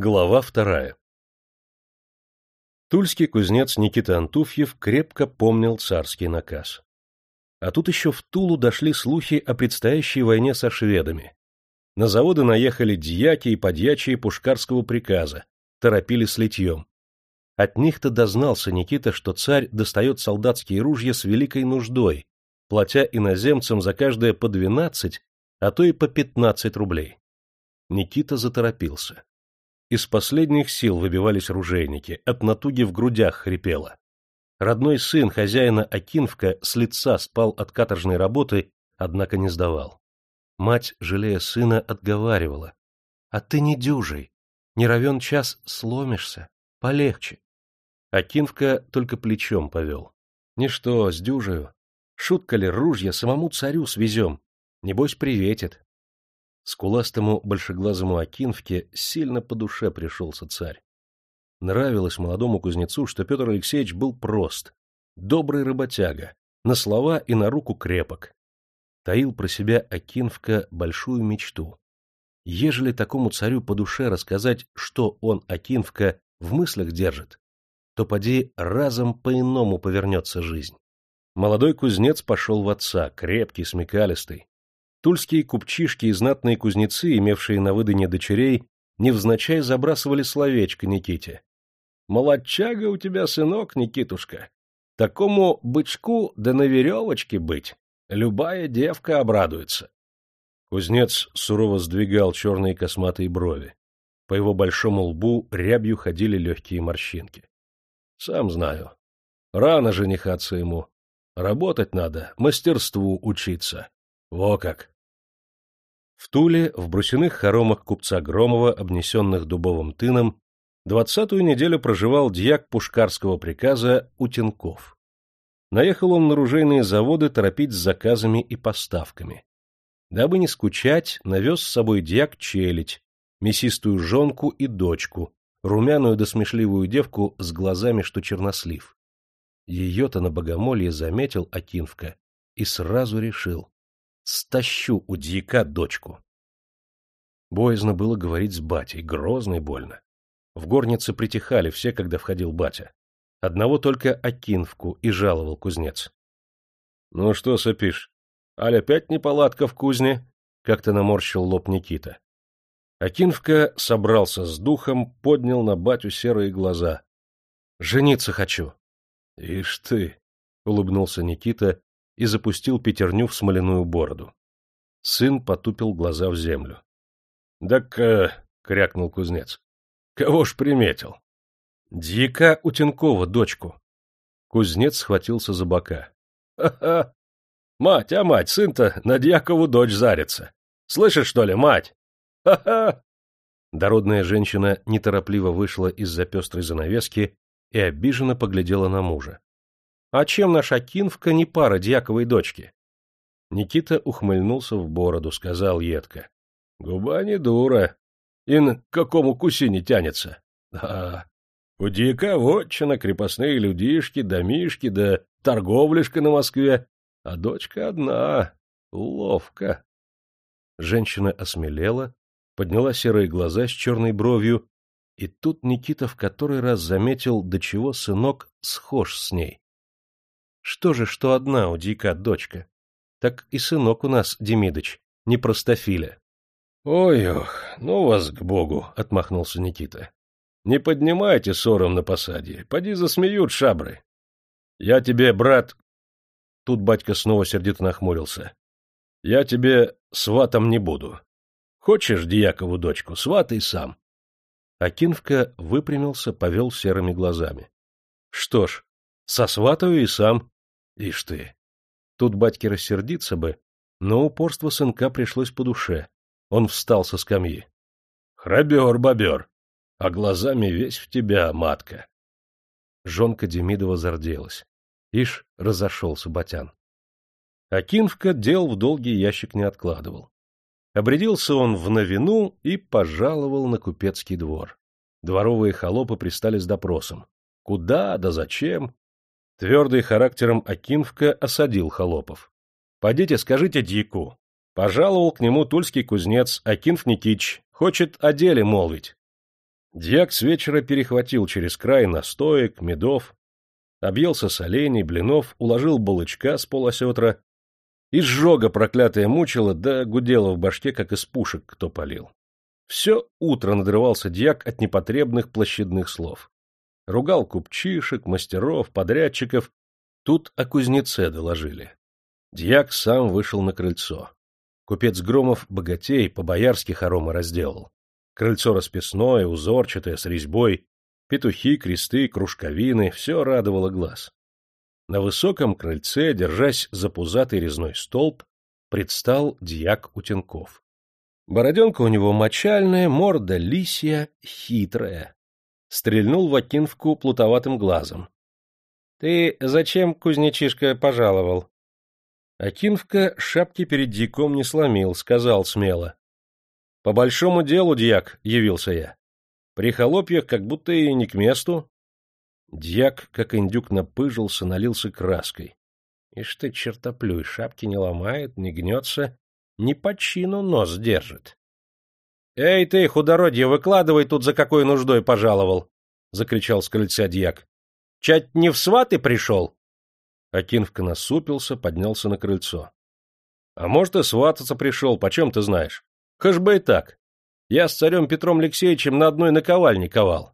Глава вторая Тульский кузнец Никита Антуфьев крепко помнил царский наказ. А тут еще в Тулу дошли слухи о предстоящей войне со шведами. На заводы наехали дьяки и подьячие пушкарского приказа, торопили с литьем. От них-то дознался Никита, что царь достает солдатские ружья с великой нуждой, платя иноземцам за каждое по двенадцать, а то и по пятнадцать рублей. Никита заторопился. Из последних сил выбивались ружейники, от натуги в грудях хрипело. Родной сын хозяина Акинвка с лица спал от каторжной работы, однако не сдавал. Мать, жалея сына, отговаривала. — А ты не дюжий, не равен час сломишься, полегче. Акинвка только плечом повел. — Ничто, с дюжею. Шутка ли, ружья самому царю свезем. Небось, приветит. Скуластому большеглазому Акинвке сильно по душе пришелся царь. Нравилось молодому кузнецу, что Петр Алексеевич был прост, добрый работяга, на слова и на руку крепок. Таил про себя Акинвка большую мечту. Ежели такому царю по душе рассказать, что он, Акинвка, в мыслях держит, то поди разом по-иному повернется жизнь. Молодой кузнец пошел в отца, крепкий, смекалистый. Тульские купчишки и знатные кузнецы, имевшие на выдане дочерей, невзначай забрасывали словечко Никите. — Молодчага у тебя, сынок, Никитушка. Такому бычку да на веревочке быть. Любая девка обрадуется. Кузнец сурово сдвигал черные косматые брови. По его большому лбу рябью ходили легкие морщинки. — Сам знаю. Рано женихаться ему. Работать надо, мастерству учиться. Во как! В Туле, в брусяных хоромах купца Громова, обнесенных дубовым тыном, двадцатую неделю проживал дьяк пушкарского приказа Утенков. Наехал он на ружейные заводы торопить с заказами и поставками. Дабы не скучать, навез с собой дьяк челядь, мясистую жонку и дочку, румяную да смешливую девку с глазами, что чернослив. Ее-то на богомолье заметил Акинфка и сразу решил стащу у дьяка дочку. Боязно было говорить с батей, грозно и больно. В горнице притихали все, когда входил батя. Одного только Акинвку и жаловал кузнец. — Ну что сопишь? Аль опять неполадка в кузне? — как-то наморщил лоб Никита. Акинвка собрался с духом, поднял на батю серые глаза. — Жениться хочу. — Ишь ты! — улыбнулся Никита и запустил пятерню в смоляную бороду. Сын потупил глаза в землю. — Так, э, — крякнул кузнец, — кого ж приметил? — Дьяка Утенкова, дочку. Кузнец схватился за бока. «Ха — Ха-ха! Мать, а мать, сын-то на дьякову дочь зарится. Слышишь, что ли, мать? Ха-ха! Дородная женщина неторопливо вышла из-за пестрой занавески и обиженно поглядела на мужа. А чем наша Кинвка не пара дьяковой дочки? Никита ухмыльнулся в бороду, сказал едко. — Губа не дура. Ин к какому кусине тянется? Да, у дьяка вотчина, крепостные людишки, домишки, да торговляшка на Москве, а дочка одна. Ловко. Женщина осмелела, подняла серые глаза с черной бровью, и тут Никита в который раз заметил, до чего сынок схож с ней. Что же, что одна у дика дочка? Так и сынок у нас, Демидыч, не простофиля. — Ой-ох, ну вас к богу, — отмахнулся Никита. — Не поднимайте ссором на посаде, поди засмеют шабры. Я тебе, брат... Тут батька снова сердито нахмурился. — Я тебе сватом не буду. Хочешь Дьякову дочку, сватай сам. Акинвка выпрямился, повел серыми глазами. — Что ж, сосватаю и сам. Ишь ты! Тут батьке рассердиться бы, но упорство сынка пришлось по душе. Он встал со скамьи. — Храбер, бобер! А глазами весь в тебя, матка! Жонка Демидова зарделась. Ишь, разошелся батян. Акинвка дел в долгий ящик не откладывал. Обрядился он в новину и пожаловал на купецкий двор. Дворовые холопы пристали с допросом. Куда, да зачем? Твердый характером Акинвка осадил холопов. — Подите, скажите дьяку. Пожаловал к нему тульский кузнец Акинф Никич, хочет о деле молвить. Дьяк с вечера перехватил через край настоек, медов, объелся солений, блинов, уложил балычка с полосетра. Изжога проклятая мучила, да гудела в башке, как из пушек кто полил. Все утро надрывался дьяк от непотребных площадных слов. Ругал купчишек, мастеров, подрядчиков. Тут о кузнеце доложили. Дьяк сам вышел на крыльцо. Купец Громов богатей по-боярски хоромы разделал. Крыльцо расписное, узорчатое, с резьбой, петухи, кресты, кружковины — все радовало глаз. На высоком крыльце, держась за пузатый резной столб, предстал дьяк Утенков. Бороденка у него мочальная, морда лисья, хитрая. Стрельнул в Акинвку плутоватым глазом. — Ты зачем, кузнечишка, пожаловал? Акинвка шапки перед дьяком не сломил, сказал смело. — По большому делу, дьяк, явился я. При холопьях как будто и не к месту. Дьяк, как индюк, напыжился, налился краской. Ишь ты, чертоплюй, шапки не ломает, не гнется, не по чину нос держит. — Эй ты, худородье, выкладывай тут, за какой нуждой пожаловал! — закричал с крыльца дьяк. — Чать не в сваты пришел? Акинвка насупился, поднялся на крыльцо. — А может, и свататься пришел, почем ты знаешь? Хаш бы и так. Я с царем Петром Алексеевичем на одной наковальне ковал.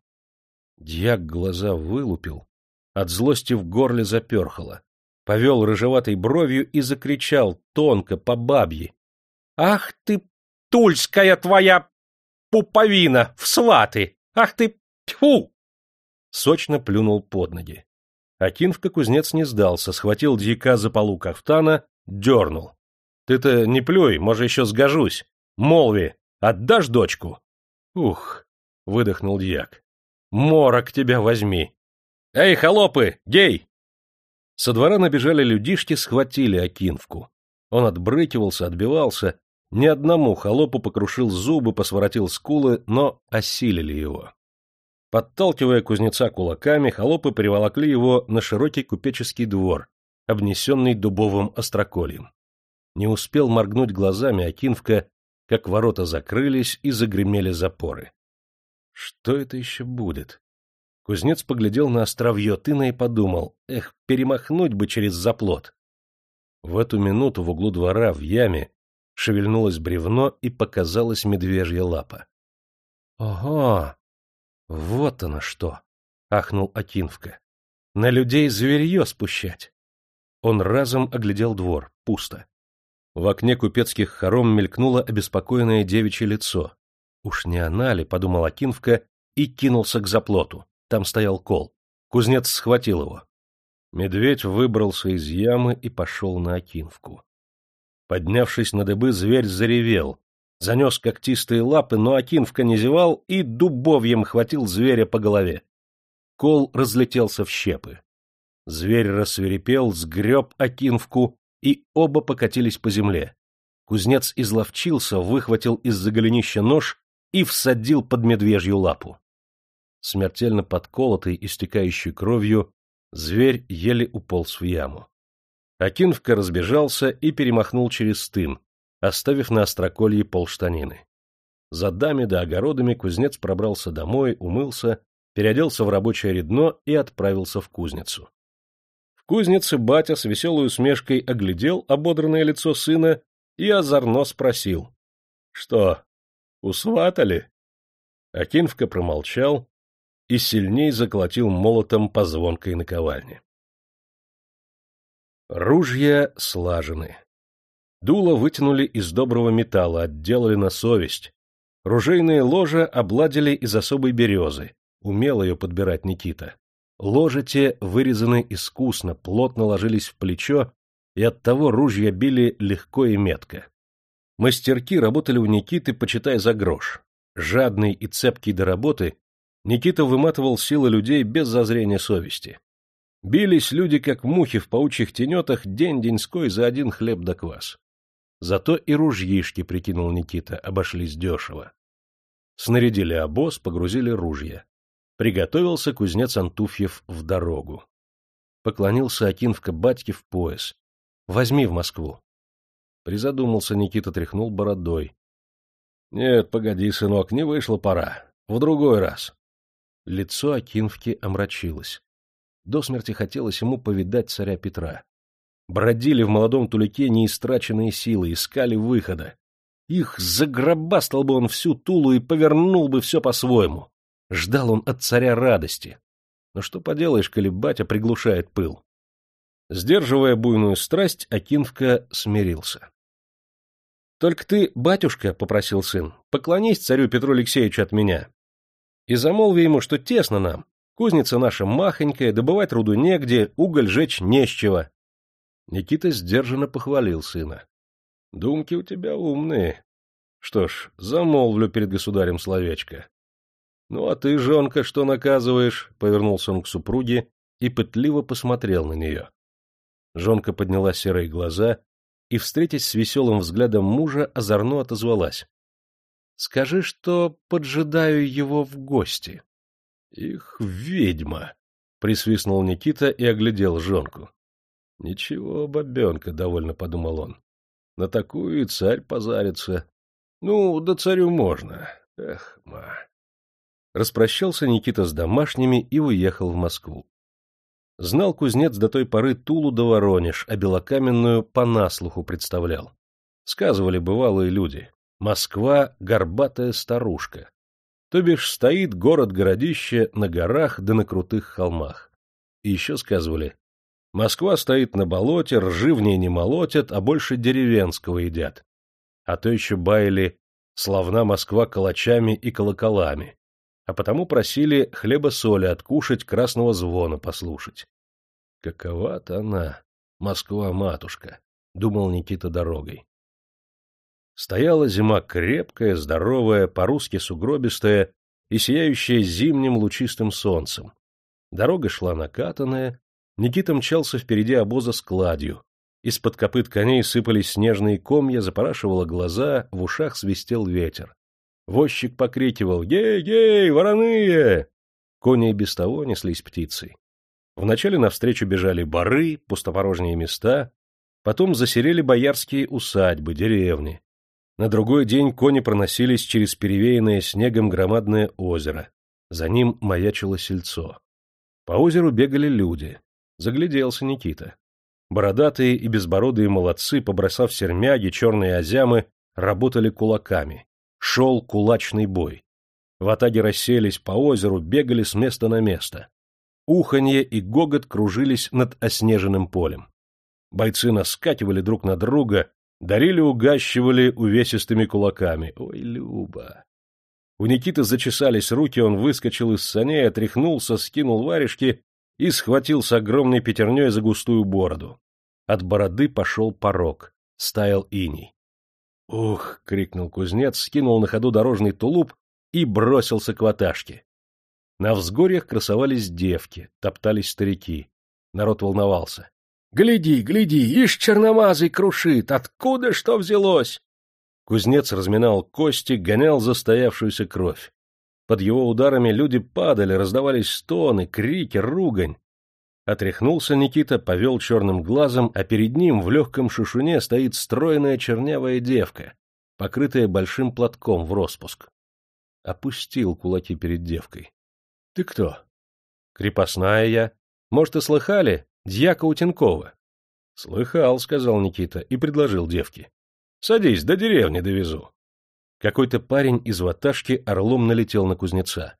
Дьяк глаза вылупил, от злости в горле заперхало, повел рыжеватой бровью и закричал тонко, по бабье. Ах ты, тульская твоя пуповина, в сваты! Ах ты, тьфу! Сочно плюнул под ноги. Акинвка кузнец не сдался, схватил дьяка за полу кафтана, дернул. Ты-то не плюй, может, еще сгожусь. Молви, отдашь дочку? Ух, выдохнул дьяк. Морок тебя возьми. Эй, холопы, гей! Со двора набежали людишки, схватили Акинвку. Он отбрыкивался, отбивался, ни одному холопу покрушил зубы, посворотил скулы, но осилили его. Подталкивая кузнеца кулаками, холопы приволокли его на широкий купеческий двор, обнесенный дубовым острокольем. Не успел моргнуть глазами Акинвка, как ворота закрылись и загремели запоры. Что это еще будет? Кузнец поглядел на островье тына и подумал, эх, перемахнуть бы через заплот. В эту минуту в углу двора, в яме, шевельнулось бревно и показалась медвежья лапа. — Ого! Вот оно что! — ахнул Акинвка. — На людей зверье спущать! Он разом оглядел двор, пусто. В окне купецких хором мелькнуло обеспокоенное девичье лицо. Уж не она ли, — подумал Акинвка и кинулся к заплоту. Там стоял кол. Кузнец схватил его. Медведь выбрался из ямы и пошел на Акинвку. Поднявшись на дыбы, зверь заревел, занес когтистые лапы, но Акинвка не зевал и дубовьем хватил зверя по голове. Кол разлетелся в щепы. Зверь рассверепел, сгреб Акинвку, и оба покатились по земле. Кузнец изловчился, выхватил из-за голенища нож и всадил под медвежью лапу. Смертельно подколотый, истекающий кровью, зверь еле уполз в яму. Акинвка разбежался и перемахнул через стын, оставив на остроколье полштанины. За дами да огородами кузнец пробрался домой, умылся, переоделся в рабочее редно и отправился в кузницу. В кузнице батя с веселой усмешкой оглядел ободранное лицо сына и озорно спросил. — Что, усватали? Акинвка промолчал и сильней заколотил молотом по звонкой наковальне. Ружья слажены. Дуло вытянули из доброго металла, отделали на совесть. Ружейные ложа обладили из особой березы. Умел ее подбирать Никита. Ложа те вырезаны искусно, плотно ложились в плечо, и оттого ружья били легко и метко. Мастерки работали у Никиты, почитай за грош. Жадный и цепкий до работы, Никита выматывал силы людей без зазрения совести. Бились люди, как мухи в паучьих тенетах, день-деньской за один хлеб да квас. Зато и ружьишки, прикинул Никита, обошлись дешево. Снарядили обоз, погрузили ружья. Приготовился кузнец Антуфьев в дорогу. Поклонился Акинвка батьке в пояс. «Возьми в Москву». Призадумался Никита, тряхнул бородой. «Нет, погоди, сынок, не вышла пора. В другой раз. Лицо Акинфки омрачилось. До смерти хотелось ему повидать царя Петра. Бродили в молодом тулике неистраченные силы, искали выхода. Их загробастал бы он всю Тулу и повернул бы все по-своему. Ждал он от царя радости. Но что поделаешь, коли батя приглушает пыл? Сдерживая буйную страсть, Акинфка смирился. — Только ты, батюшка, — попросил сын, — поклонись царю Петру Алексеевичу от меня. И замолви ему, что тесно нам, кузница наша махонькая, добывать руду негде, уголь жечь не с чего. Никита сдержанно похвалил сына. — Думки у тебя умные. Что ж, замолвлю перед государем словечко. — Ну, а ты, жонка, что наказываешь? — повернулся он к супруге и пытливо посмотрел на нее. Жонка подняла серые глаза и, встретясь с веселым взглядом мужа, озорно отозвалась. — Скажи, что поджидаю его в гости. — Их ведьма! — присвистнул Никита и оглядел жонку. — Ничего, бабенка, — довольно подумал он. — На такую и царь позарится. Ну, да царю можно. Эх, ма. Распрощался Никита с домашними и уехал в Москву. Знал кузнец до той поры Тулу да Воронеж, а Белокаменную по наслуху представлял. Сказывали бывалые люди. Москва — горбатая старушка. То бишь стоит город-городище на горах да на крутых холмах. И еще сказывали, Москва стоит на болоте, ржи в ней не молотят, а больше деревенского едят. А то еще баяли «Славна Москва калачами и колоколами», а потому просили хлеба-соли откушать, красного звона послушать. Какова-то она, Москва-матушка, — думал Никита дорогой. Стояла зима крепкая, здоровая, по-русски сугробистая и сияющая зимним лучистым солнцем. Дорога шла накатанная, Никита мчался впереди обоза с кладью. Из-под копыт коней сыпались снежные комья, запорашивало глаза, в ушах свистел ветер. Возчик покрикивал «Гей-гей, вороные!» Кони и без того неслись птицей. Вначале навстречу бежали бары, пустопорожние места, потом засерели боярские усадьбы, деревни. На другой день кони проносились через перевеянное снегом громадное озеро. За ним маячило сельцо. По озеру бегали люди. Загляделся Никита. Бородатые и безбородые молодцы, побросав сермяги, черные озямы, работали кулаками. Шел кулачный бой. В атаге расселись по озеру, бегали с места на место. Уханье и гогот кружились над оснеженным полем. Бойцы наскакивали друг на друга, дарили угащивали увесистыми кулаками. Ой, Люба! У Никиты зачесались руки, он выскочил из саней, отряхнулся, скинул варежки и схватил с огромной пятерней за густую бороду. От бороды пошел порог, стаял иней. «Ух!» — крикнул кузнец, скинул на ходу дорожный тулуп и бросился к ваташке. На взгорьях красовались девки, топтались старики. Народ волновался. «Гляди, гляди, ишь черномазый крушит! Откуда что взялось?» Кузнец разминал кости, гонял застоявшуюся кровь. Под его ударами люди падали, раздавались стоны, крики, ругань. Отряхнулся Никита, повел черным глазом, а перед ним в легком шушуне стоит стройная чернявая девка, покрытая большим платком в распуск. Опустил кулаки перед девкой. — Ты кто? — Крепостная я. Может, и слыхали? Дьяка Утенкова. — Слыхал, — сказал Никита и предложил девке. — Садись, до деревни довезу. Какой-то парень из ваташки орлом налетел на кузнеца.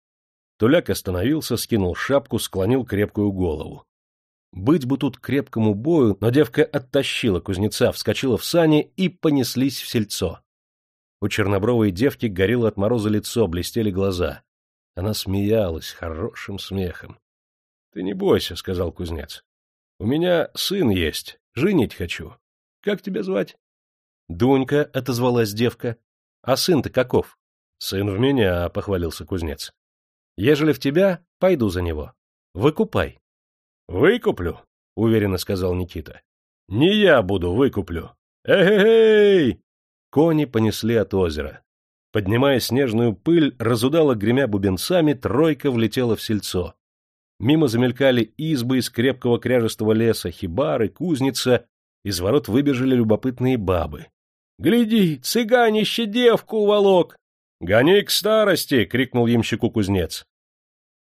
Туляк остановился, скинул шапку, склонил крепкую голову. Быть бы тут крепкому бою, но девка оттащила кузнеца, вскочила в сани и понеслись в сельцо. У чернобровой девки горело от мороза лицо, блестели глаза. Она смеялась хорошим смехом. — Ты не бойся, — сказал кузнец. — У меня сын есть, женить хочу. Как тебя звать? — Дунька, — отозвалась девка. — А сын-то каков? — Сын в меня, — похвалился кузнец. — Ежели в тебя, пойду за него. Выкупай. — Выкуплю, — уверенно сказал Никита. — Не я буду, выкуплю. Эй-эй-эй! Кони понесли от озера. Поднимая снежную пыль, разудала гремя бубенцами, тройка влетела в сельцо. Мимо замелькали избы из крепкого кряжестого леса, хибары, кузница, из ворот выбежали любопытные бабы. — Гляди, цыганище девку уволок! «Гони к старости!» — крикнул ямщику кузнец.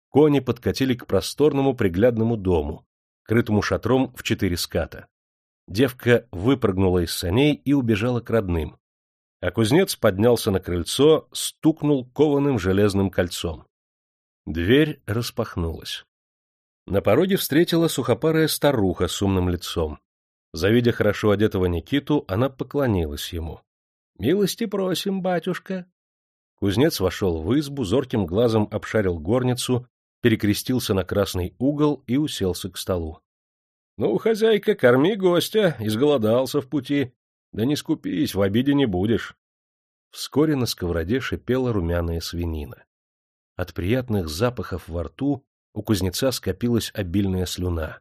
Кони подкатили к просторному приглядному дому, крытому шатром в четыре ската. Девка выпрыгнула из саней и убежала к родным. А кузнец поднялся на крыльцо, стукнул кованым железным кольцом. Дверь распахнулась. На пороге встретила сухопарая старуха с умным лицом. Завидя хорошо одетого Никиту, она поклонилась ему. — Милости просим, батюшка. Кузнец вошел в избу, зорким глазом обшарил горницу, перекрестился на красный угол и уселся к столу. — Ну, хозяйка, корми гостя, изголодался в пути. Да не скупись, в обиде не будешь. Вскоре на сковороде шипела румяная свинина. От приятных запахов во рту у кузнеца скопилась обильная слюна.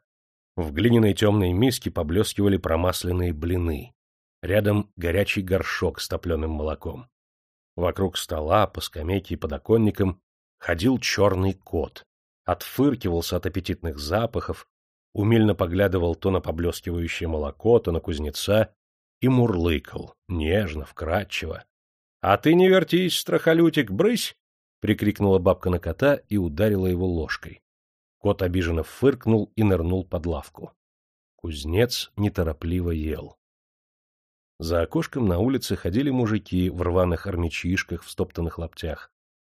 В глиняной темной миске поблескивали промасленные блины. Рядом горячий горшок с топленым молоком. Вокруг стола, по скамейке и подоконникам ходил черный кот. Отфыркивался от аппетитных запахов, умильно поглядывал то на поблескивающее молоко, то на кузнеца и мурлыкал, нежно, вкрадчиво. — А ты не вертись, страхолютик, брысь! — прикрикнула бабка на кота и ударила его ложкой. Кот обиженно фыркнул и нырнул под лавку. Кузнец неторопливо ел. За окошком на улице ходили мужики в рваных армячишках, в стоптанных лаптях.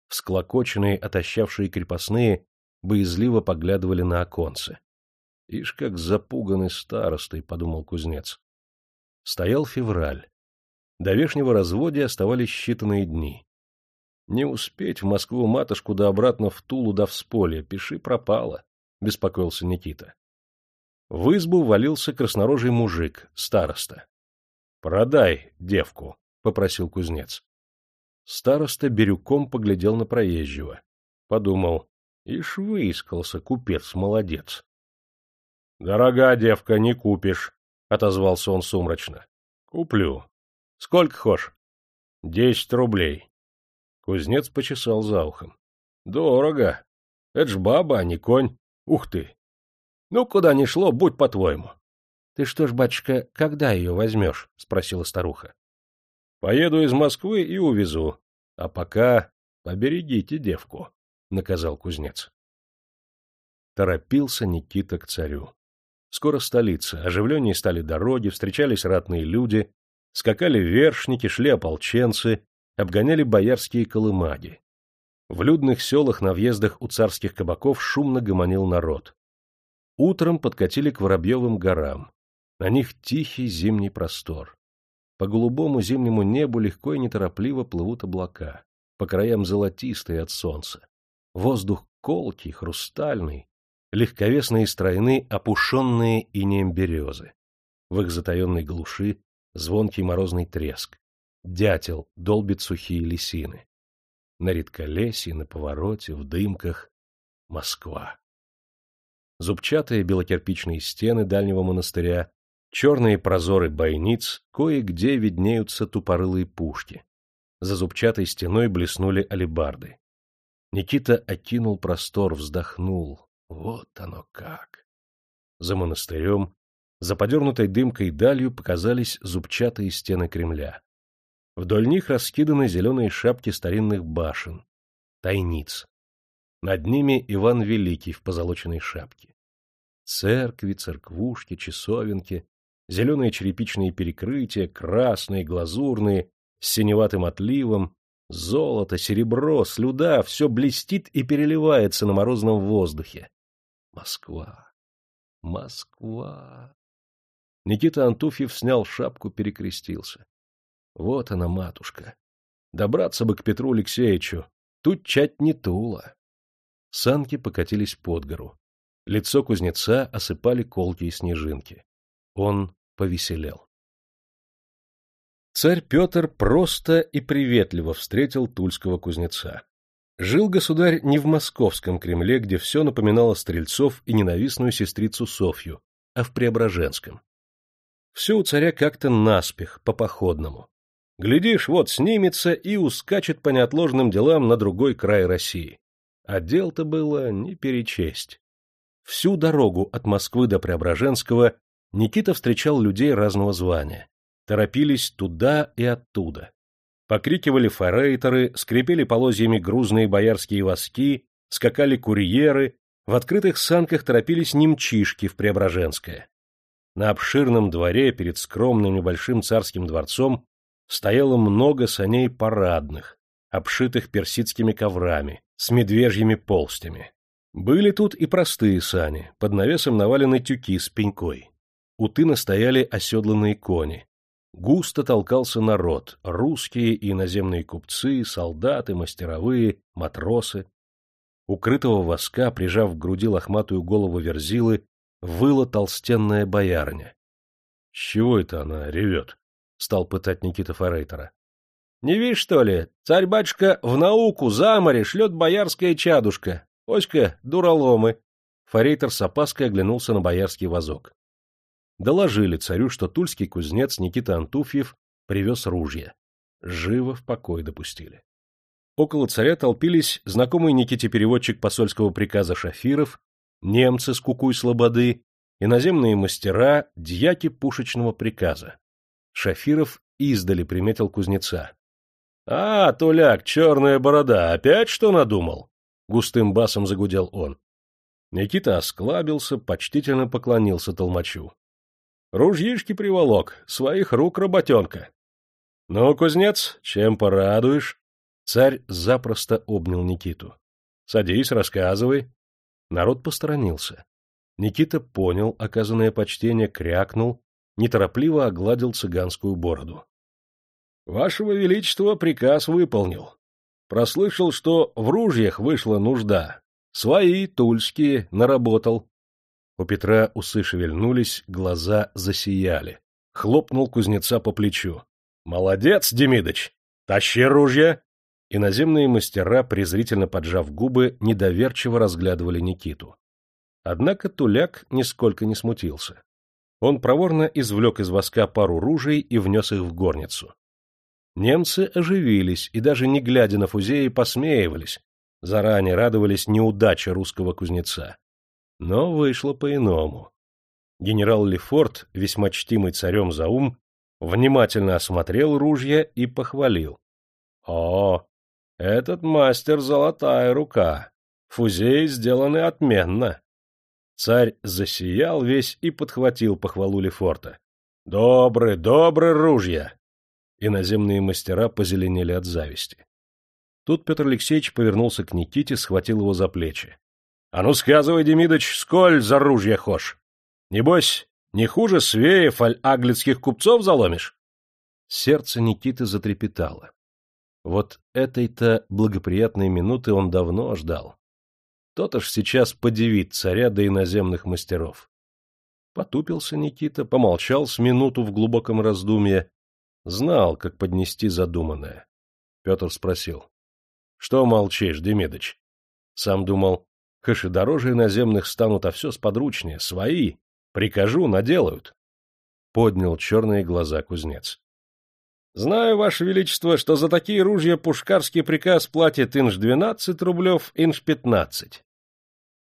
Всклокоченные, отощавшие крепостные боязливо поглядывали на оконцы. — Ишь, как запуганный старостой, — подумал кузнец. Стоял февраль. До вешнего разводия оставались считанные дни. Не успеть в Москву матушку да обратно в Тулу да в Споле, пиши пропало, — беспокоился Никита. В избу валился краснорожий мужик, староста. — Продай девку, — попросил кузнец. Староста бирюком поглядел на проезжего. Подумал, ишь выискался, купец молодец. — Дорога девка, не купишь, — отозвался он сумрачно. — Куплю. — Сколько хошь? — Десять рублей. Кузнец почесал за ухом. — Дорого. Это ж баба, а не конь. Ух ты! Ну, куда ни шло, будь по-твоему. — Ты что ж, батюшка, когда ее возьмешь? — спросила старуха. — Поеду из Москвы и увезу. А пока поберегите девку, — наказал кузнец. Торопился Никита к царю. Скоро столица, оживленнее стали дороги, встречались ратные люди, скакали вершники, шли ополченцы, обгоняли боярские колымаги. В людных селах на въездах у царских кабаков шумно гомонил народ. Утром подкатили к Воробьевым горам. На них тихий зимний простор. По голубому зимнему небу легко и неторопливо плывут облака, по краям золотистые от солнца. Воздух колкий, хрустальный, легковесные стройны, опушенные инеем березы. В их затаенной глуши звонкий морозный треск дятел долбит сухие лисины. На редколесье, на повороте, в дымках — Москва. Зубчатые белокирпичные стены дальнего монастыря, черные прозоры бойниц, кое-где виднеются тупорылые пушки. За зубчатой стеной блеснули алебарды. Никита окинул простор, вздохнул. Вот оно как! За монастырем, за подернутой дымкой далью показались зубчатые стены Кремля. Вдоль них раскиданы зеленые шапки старинных башен, тайниц. Над ними Иван Великий в позолоченной шапке. Церкви, церквушки, часовенки, зеленые черепичные перекрытия, красные, глазурные, с синеватым отливом, золото, серебро, слюда — все блестит и переливается на морозном воздухе. Москва! Москва! Никита Антуфьев снял шапку, перекрестился. Вот она, матушка. Добраться бы к Петру Алексеевичу. Тут чать не тула. Санки покатились под гору. Лицо кузнеца осыпали колки и снежинки. Он повеселел. Царь Петр просто и приветливо встретил тульского кузнеца. Жил государь не в московском Кремле, где все напоминало стрельцов и ненавистную сестрицу Софью, а в Преображенском. Все у царя как-то наспех, по-походному. Глядишь, вот снимется и ускачет по неотложным делам на другой край России. А дел-то было не перечесть. Всю дорогу от Москвы до Преображенского Никита встречал людей разного звания. Торопились туда и оттуда. Покрикивали форейтеры, скрипели полозьями грузные боярские воски, скакали курьеры, в открытых санках торопились немчишки в Преображенское. На обширном дворе перед скромным небольшим царским дворцом стояло много саней парадных, обшитых персидскими коврами, с медвежьими полстями. Были тут и простые сани, под навесом навалены тюки с пенькой. У тына стояли оседланные кони. Густо толкался народ, русские и иноземные купцы, солдаты, мастеровые, матросы. Укрытого воска, прижав к груди лохматую голову верзилы, выла толстенная боярня. — чего это она ревет? — стал пытать Никита Форейтера. — Не видишь, что ли? Царь-батюшка в науку за море шлет боярская чадушка. Оська, дураломы. Форейтер с опаской оглянулся на боярский вазок. Доложили царю, что тульский кузнец Никита Антуфьев привез ружья. Живо в покой допустили. Около царя толпились знакомый Никите переводчик посольского приказа Шафиров, немцы с Кукуй-Слободы, иноземные мастера, дьяки пушечного приказа. Шафиров издали приметил кузнеца. — А, Туляк, черная борода, опять что надумал? — густым басом загудел он. Никита осклабился, почтительно поклонился толмачу. — Ружьишки приволок, своих рук работенка. — Ну, кузнец, чем порадуешь? Царь запросто обнял Никиту. — Садись, рассказывай. Народ посторонился. Никита понял оказанное почтение, крякнул, неторопливо огладил цыганскую бороду. — Вашего Величества приказ выполнил. Прослышал, что в ружьях вышла нужда. Свои, тульские, наработал. У Петра усы шевельнулись, глаза засияли. Хлопнул кузнеца по плечу. — Молодец, Демидыч! Тащи ружья! Иноземные мастера, презрительно поджав губы, недоверчиво разглядывали Никиту. Однако Туляк нисколько не смутился. Он проворно извлек из воска пару ружей и внес их в горницу. Немцы оживились и даже не глядя на фузеи посмеивались, заранее радовались неудаче русского кузнеца. Но вышло по-иному. Генерал Лефорт, весьма чтимый царем за ум, внимательно осмотрел ружья и похвалил. — О, этот мастер золотая рука. Фузеи сделаны отменно. Царь засиял весь и подхватил похвалу Лефорта. — Добры, добры ружья! Иноземные мастера позеленели от зависти. Тут Петр Алексеевич повернулся к Никите, схватил его за плечи. — А ну сказывай, Демидыч, сколь за ружья хошь? Небось, не хуже свеев аль аглицких купцов заломишь? Сердце Никиты затрепетало. Вот этой-то благоприятной минуты он давно ждал. То-то ж сейчас подивит царя до иноземных мастеров. Потупился Никита, помолчал с минуту в глубоком раздумье, Знал, как поднести задуманное. Петр спросил. — Что молчишь, Демидыч? Сам думал, хэши дороже иноземных станут, а все сподручнее, свои. Прикажу, наделают. Поднял черные глаза кузнец. — Знаю, Ваше Величество, что за такие ружья пушкарский приказ платит инж двенадцать рублев, инж пятнадцать.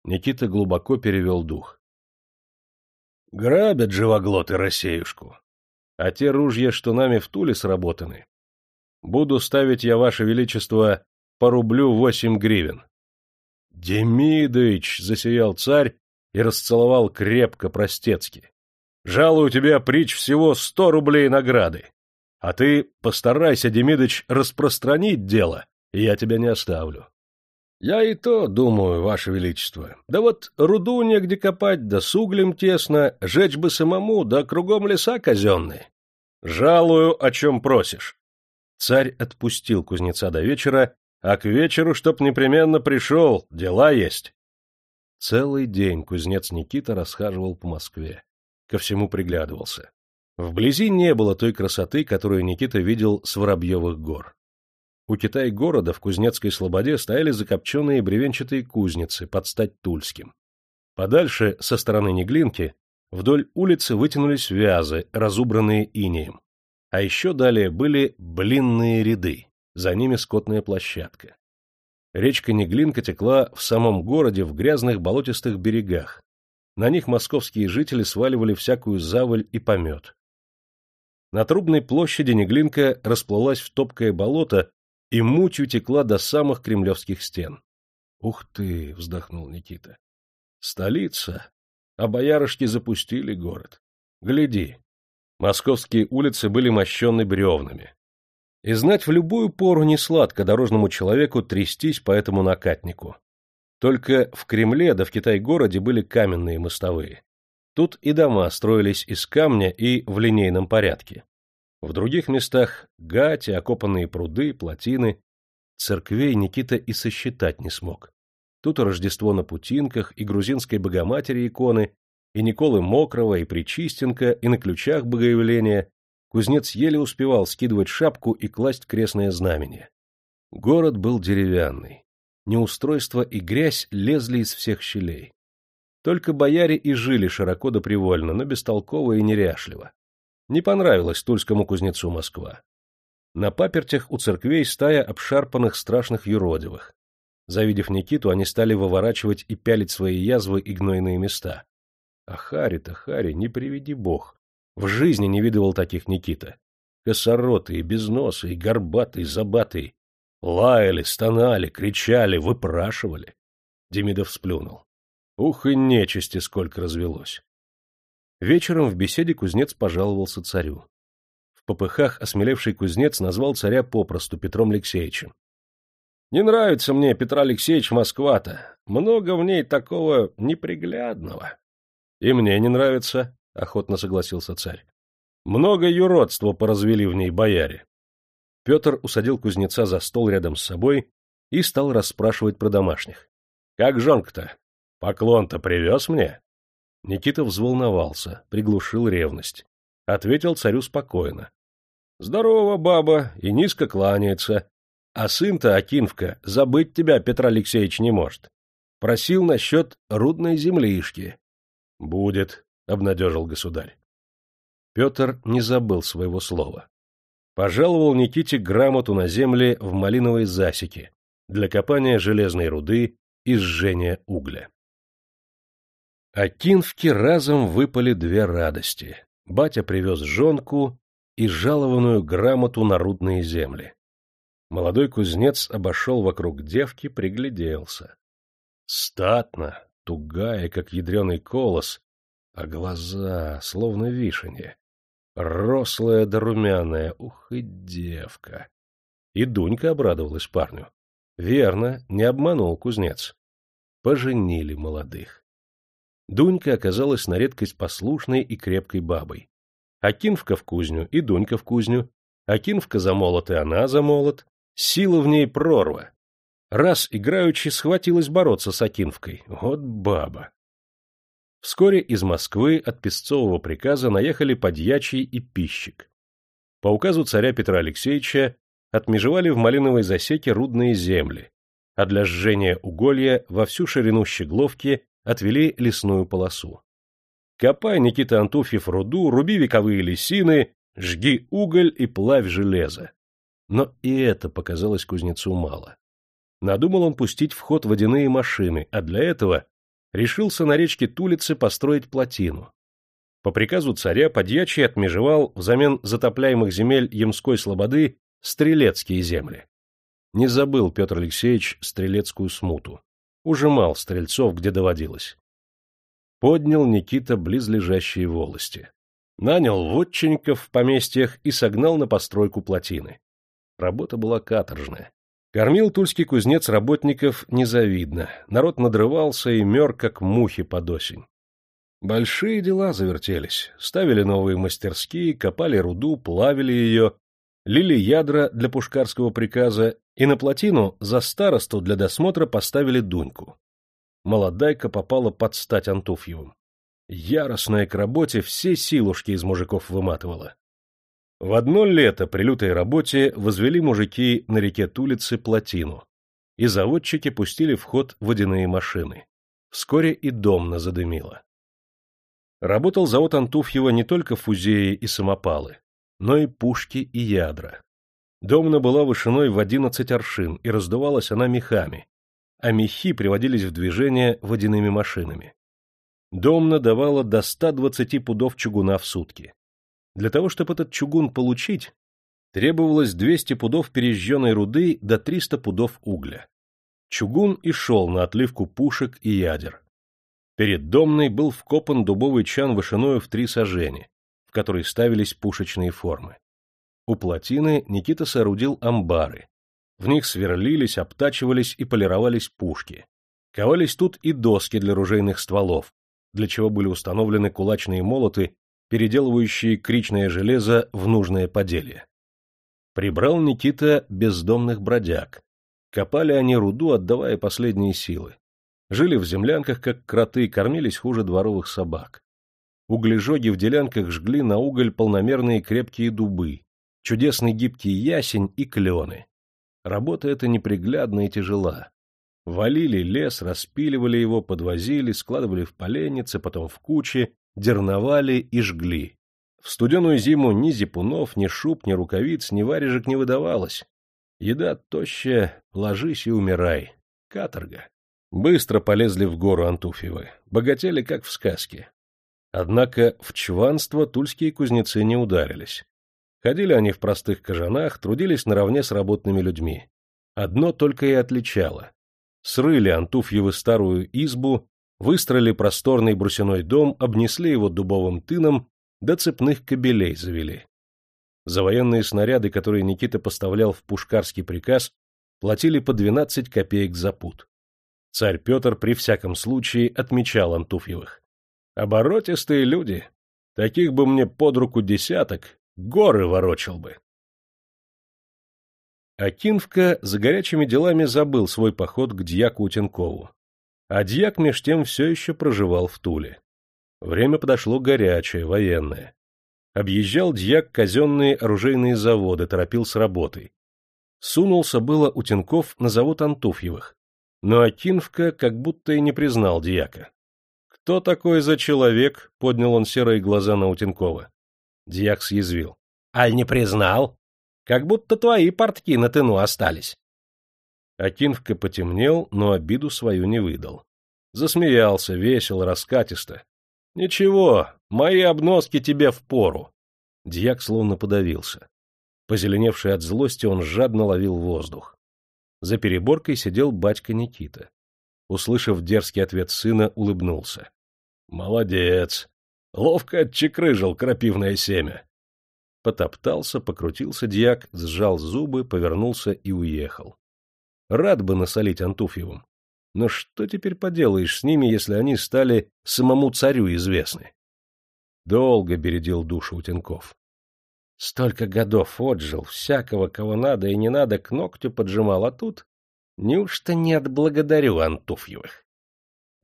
Никита глубоко перевел дух. — Грабят живоглоты Россеюшку а те ружья, что нами в Туле сработаны, буду ставить я, Ваше Величество, по рублю восемь гривен. — Демидыч! — засиял царь и расцеловал крепко простецки. — Жалую тебя, притч, всего сто рублей награды. А ты постарайся, Демидыч, распространить дело, и я тебя не оставлю. — Я и то думаю, Ваше Величество. Да вот руду негде копать, да с углем тесно, жечь бы самому, да кругом леса казенные. Жалую, о чем просишь. Царь отпустил кузнеца до вечера, а к вечеру, чтоб непременно пришел, дела есть. Целый день кузнец Никита расхаживал по Москве. Ко всему приглядывался. Вблизи не было той красоты, которую Никита видел с Воробьевых гор. У Китай-города в Кузнецкой Слободе стояли закопченные бревенчатые кузницы под стать Тульским. Подальше, со стороны Неглинки, вдоль улицы вытянулись вязы, разубранные инеем. А еще далее были блинные ряды, за ними скотная площадка. Речка Неглинка текла в самом городе в грязных болотистых берегах. На них московские жители сваливали всякую заваль и помет. На Трубной площади Неглинка расплылась в топкое болото и мутью текла до самых кремлевских стен. — Ух ты! — вздохнул Никита. — Столица! А боярышки запустили город. Гляди! Московские улицы были мощены бревнами. И знать в любую пору не сладко дорожному человеку трястись по этому накатнику. Только в Кремле да в Китай-городе были каменные мостовые. Тут и дома строились из камня и в линейном порядке. В других местах — гати, окопанные пруды, плотины. Церквей Никита и сосчитать не смог. Тут Рождество на Путинках, и грузинской Богоматери иконы, и Николы Мокрого, и Причистенко, и на ключах Богоявления. Кузнец еле успевал скидывать шапку и класть крестное знамение. Город был деревянный. Неустройство и грязь лезли из всех щелей. Только бояре и жили широко да привольно, но бестолково и неряшливо. Не понравилась тульскому кузнецу Москва. На папертях у церквей стая обшарпанных страшных юродивых. Завидев Никиту, они стали выворачивать и пялить свои язвы и гнойные места. А Хари-то, Хари, не приведи бог. В жизни не видывал таких Никита. Косоротый, безносый, горбатый, забатый. Лаяли, стонали, кричали, выпрашивали. Демидов сплюнул. Ух и нечисти сколько развелось. Вечером в беседе кузнец пожаловался царю. В попыхах осмелевший кузнец назвал царя попросту Петром Алексеевичем. — Не нравится мне, Петр Алексеевич, Москва-то. Много в ней такого неприглядного. — И мне не нравится, — охотно согласился царь. — Много юродства поразвели в ней бояре. Петр усадил кузнеца за стол рядом с собой и стал расспрашивать про домашних. — Как жонка-то? Поклон-то привез мне? Никита взволновался, приглушил ревность. Ответил царю спокойно. — Здорово, баба, и низко кланяется. А сын-то, Акинвка, забыть тебя Петр Алексеевич не может. Просил насчет рудной землишки. — Будет, — обнадежил государь. Петр не забыл своего слова. Пожаловал Никите грамоту на земле в малиновой засеке для копания железной руды и сжения угля. А Кинвке разом выпали две радости. Батя привез жонку и жалованную грамоту на рудные земли. Молодой кузнец обошел вокруг девки, пригляделся. Статно, тугая, как ядреный колос, а глаза, словно вишенье. Рослая да румяная, ух и девка. И Дунька обрадовалась парню. Верно, не обманул кузнец. Поженили молодых. Дунька оказалась на редкость послушной и крепкой бабой. Акинвка в кузню и Дунька в кузню. Акинвка за молот и она за молот. Сила в ней прорва. Раз играючи схватилась бороться с Акинвкой. Вот баба. Вскоре из Москвы от песцового приказа наехали подьячий и пищик. По указу царя Петра Алексеевича отмежевали в малиновой засеке рудные земли, а для сжения уголья во всю ширину щегловки отвели лесную полосу. Копай, Никита Антуфьев, руду, руби вековые лисины, жги уголь и плавь железо. Но и это показалось кузнецу мало. Надумал он пустить в ход водяные машины, а для этого решился на речке Тулицы построить плотину. По приказу царя подьячий отмежевал взамен затопляемых земель Ямской слободы стрелецкие земли. Не забыл Петр Алексеевич стрелецкую смуту ужимал стрельцов, где доводилось. Поднял Никита близлежащие волости. Нанял вотчинников в поместьях и согнал на постройку плотины. Работа была каторжная. Кормил тульский кузнец работников незавидно. Народ надрывался и мер, как мухи под осень. Большие дела завертелись. Ставили новые мастерские, копали руду, плавили ее, лили ядра для пушкарского приказа, и на плотину за старосту для досмотра поставили Дуньку. Молодайка попала под стать Антуфьевым. Яростная к работе все силушки из мужиков выматывала. В одно лето при лютой работе возвели мужики на реке Тулицы плотину, и заводчики пустили в ход водяные машины. Вскоре и домна задымило. Работал завод Антуфьева не только фузеи и самопалы, но и пушки и ядра. Домна была вышиной в одиннадцать аршин, и раздувалась она мехами, а мехи приводились в движение водяными машинами. Домна давала до ста двадцати пудов чугуна в сутки. Для того, чтобы этот чугун получить, требовалось 200 пудов пережженной руды до 300 пудов угля. Чугун и шел на отливку пушек и ядер. Перед домной был вкопан дубовый чан вышиною в три сажени, который ставились пушечные формы. У плотины Никита соорудил амбары. В них сверлились, обтачивались и полировались пушки. Ковались тут и доски для ружейных стволов, для чего были установлены кулачные молоты, переделывающие кричное железо в нужное поделие. Прибрал Никита бездомных бродяг. Копали они руду, отдавая последние силы. Жили в землянках, как кроты, кормились хуже дворовых собак. Углежоги в делянках жгли на уголь полномерные крепкие дубы, чудесный гибкий ясень и клены. Работа эта неприглядна и тяжела. Валили лес, распиливали его, подвозили, складывали в поленницы, потом в кучи, дерновали и жгли. В студеную зиму ни зипунов, ни шуб, ни рукавиц, ни варежек не выдавалось. Еда тощая, ложись и умирай. Каторга. Быстро полезли в гору Антуфьевы, богатели, как в сказке. Однако в чванство тульские кузнецы не ударились. Ходили они в простых кожанах, трудились наравне с работными людьми. Одно только и отличало. Срыли Антуфьевы старую избу, выстроили просторный брусяной дом, обнесли его дубовым тыном, до цепных кобелей завели. За военные снаряды, которые Никита поставлял в пушкарский приказ, платили по 12 копеек за пуд. Царь Петр при всяком случае отмечал Антуфьевых. Оборотистые люди. Таких бы мне под руку десяток, горы ворочал бы. Акинфка за горячими делами забыл свой поход к дьяку Утенкову. А дьяк меж тем все еще проживал в Туле. Время подошло горячее, военное. Объезжал дьяк казенные оружейные заводы, торопил с работой. Сунулся было Утенков на завод Антуфьевых, но Акинфка как будто и не признал дьяка. «Кто такой за человек?» — поднял он серые глаза на Утенкова. Дьяк съязвил. «Аль не признал? Как будто твои портки на тыну остались». Акинфка потемнел, но обиду свою не выдал. Засмеялся, весело, раскатисто. «Ничего, мои обноски тебе впору». Дьяк словно подавился. Позеленевший от злости, он жадно ловил воздух. За переборкой сидел батька Никита. Услышав дерзкий ответ сына, улыбнулся. — Молодец! Ловко отчекрыжил крапивное семя. Потоптался, покрутился дьяк, сжал зубы, повернулся и уехал. Рад бы насолить Антуфьевым. Но что теперь поделаешь с ними, если они стали самому царю известны? Долго бередил душу Утенков. Столько годов отжил, всякого, кого надо и не надо, к ногтю поджимал, а тут... Неужто не отблагодарю Антуфьевых? —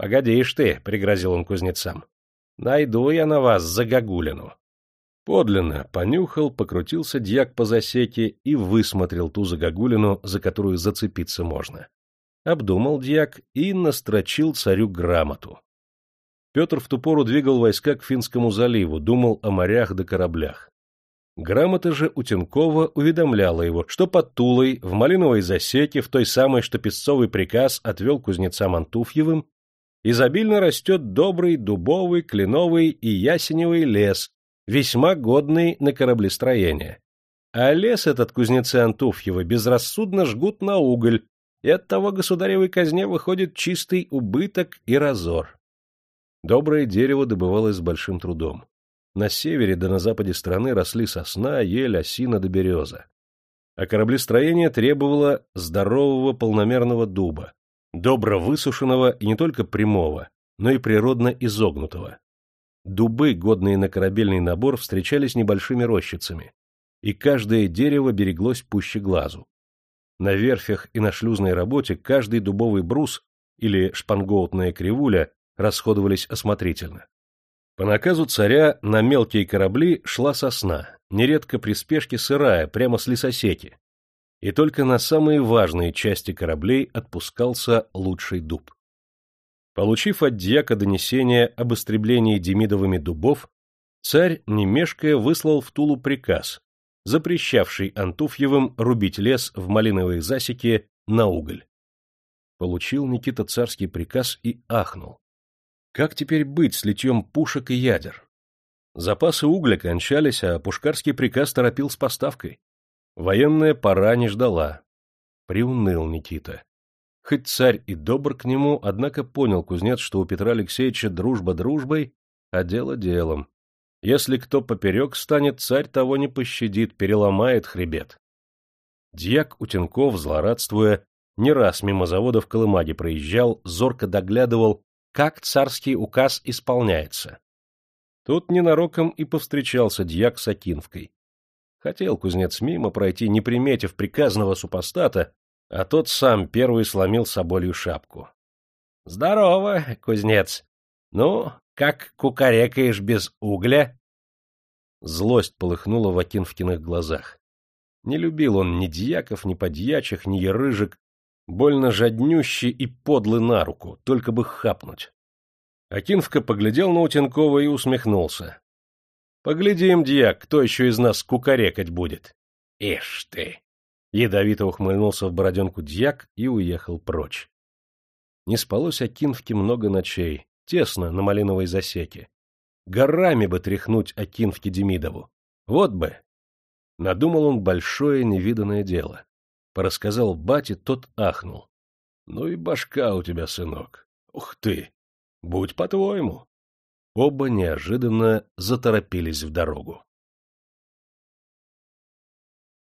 Погодишь ты, — пригрозил он кузнецам. — Найду я на вас загогулину. Подлинно понюхал, покрутился дьяк по засеке и высмотрел ту загогулину, за которую зацепиться можно. Обдумал дьяк и настрочил царю грамоту. Петр в ту пору двигал войска к Финскому заливу, думал о морях да кораблях. Грамота же Утенкова уведомляла его, что под Тулой, в малиновой засеке, в той самой, что песцовый приказ отвел кузнецам Антуфьевым, изобильно растет добрый дубовый, кленовый и ясеневый лес, весьма годный на кораблестроение. А лес этот кузнецы Антуфьева безрассудно жгут на уголь, и от того государевой казне выходит чистый убыток и разор. Доброе дерево добывалось с большим трудом. На севере да на западе страны росли сосна, ель, осина да береза. А кораблестроение требовало здорового полномерного дуба, добро высушенного и не только прямого, но и природно изогнутого. Дубы, годные на корабельный набор, встречались небольшими рощицами, и каждое дерево береглось пуще глазу. На верфях и на шлюзной работе каждый дубовый брус или шпангоутная кривуля расходовались осмотрительно. По наказу царя на мелкие корабли шла сосна, нередко при спешке сырая, прямо с лесосеки. И только на самые важные части кораблей отпускался лучший дуб. Получив от дьяка донесение об истреблении демидовыми дубов, царь, не мешкая, выслал в Тулу приказ, запрещавший Антуфьевым рубить лес в малиновой засеке на уголь. Получил Никита царский приказ и ахнул. Как теперь быть с литьем пушек и ядер? Запасы угля кончались, а пушкарский приказ торопил с поставкой. Военная пора не ждала. Приуныл Никита. Хоть царь и добр к нему, однако понял кузнец, что у Петра Алексеевича дружба дружбой, а дело делом. Если кто поперек станет, царь того не пощадит, переломает хребет. Дьяк Утенков, злорадствуя, не раз мимо завода в Колымаге проезжал, зорко доглядывал, как царский указ исполняется. Тут ненароком и повстречался дьяк с Акинвкой. Хотел кузнец мимо пройти, не приметив приказного супостата, а тот сам первый сломил соболью шапку. — Здорово, кузнец! Ну, как кукарекаешь без угля? Злость полыхнула в Акинфкиных глазах. Не любил он ни дьяков, ни подьячих, ни ерыжек, больно жаднющий и подлый на руку, только бы хапнуть. Акинфка поглядел на Утенкова и усмехнулся. — Поглядим, дьяк, кто еще из нас кукарекать будет. — Ишь ты! Ядовито ухмыльнулся в бороденку дьяк и уехал прочь. Не спалось Акинфке много ночей, тесно на малиновой засеке. Горами бы тряхнуть Акинфке Демидову. Вот бы! Надумал он большое невиданное дело. Порассказал бате, тот ахнул. — Ну и башка у тебя, сынок. Ух ты! Будь по-твоему. Оба неожиданно заторопились в дорогу.